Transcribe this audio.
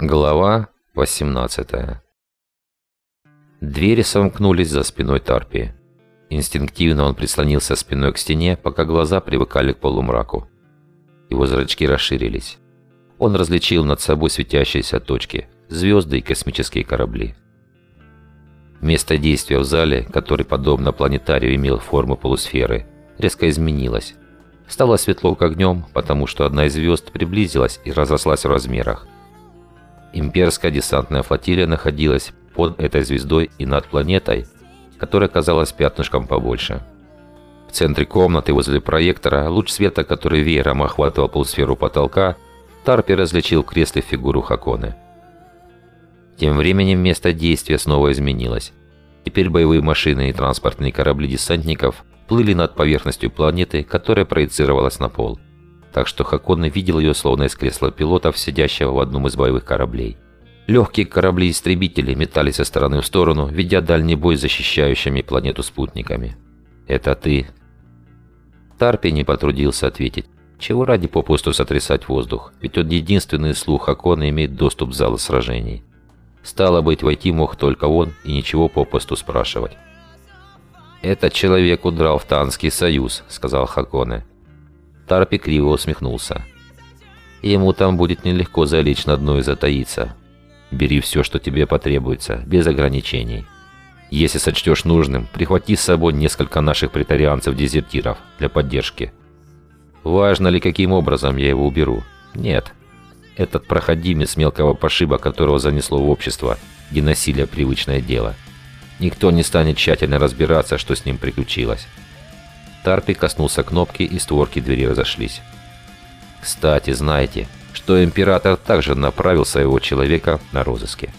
Глава 18 Двери сомкнулись за спиной Тарпи. Инстинктивно он прислонился спиной к стене, пока глаза привыкали к полумраку. Его зрачки расширились. Он различил над собой светящиеся точки, звезды и космические корабли. Место действия в зале, который, подобно планетарию, имел форму полусферы, резко изменилось. Стало светло как днем, потому что одна из звезд приблизилась и разрослась в размерах – Имперская десантная флотилия находилась под этой звездой и над планетой, которая казалась пятнышком побольше. В центре комнаты возле проектора, луч света, который веером охватывал полусферу потолка, Тарпи различил в кресле фигуру Хаконы. Тем временем место действия снова изменилось. Теперь боевые машины и транспортные корабли десантников плыли над поверхностью планеты, которая проецировалась на пол так что Хакон видел ее словно из кресла пилотов, сидящего в одном из боевых кораблей. Легкие корабли-истребители метались со стороны в сторону, ведя дальний бой с защищающими планету спутниками. «Это ты?» Тарпи не потрудился ответить. Чего ради попусту сотрясать воздух, ведь он единственный слух Хакона имеет доступ в зал сражений. Стало быть, войти мог только он и ничего попусту спрашивать. «Этот человек удрал в Танский союз», — сказал Хаконе. Тарпи криво усмехнулся. «Ему там будет нелегко залечь на дно и затаиться. Бери все, что тебе потребуется, без ограничений. Если сочтешь нужным, прихвати с собой несколько наших претарианцев-дезертиров для поддержки. Важно ли, каким образом я его уберу? Нет. Этот проходимец мелкого пошиба, которого занесло в общество, где насилие привычное дело. Никто не станет тщательно разбираться, что с ним приключилось. Тарпи коснулся кнопки, и створки двери разошлись. «Кстати, знаете, что император также направил своего человека на розыске?»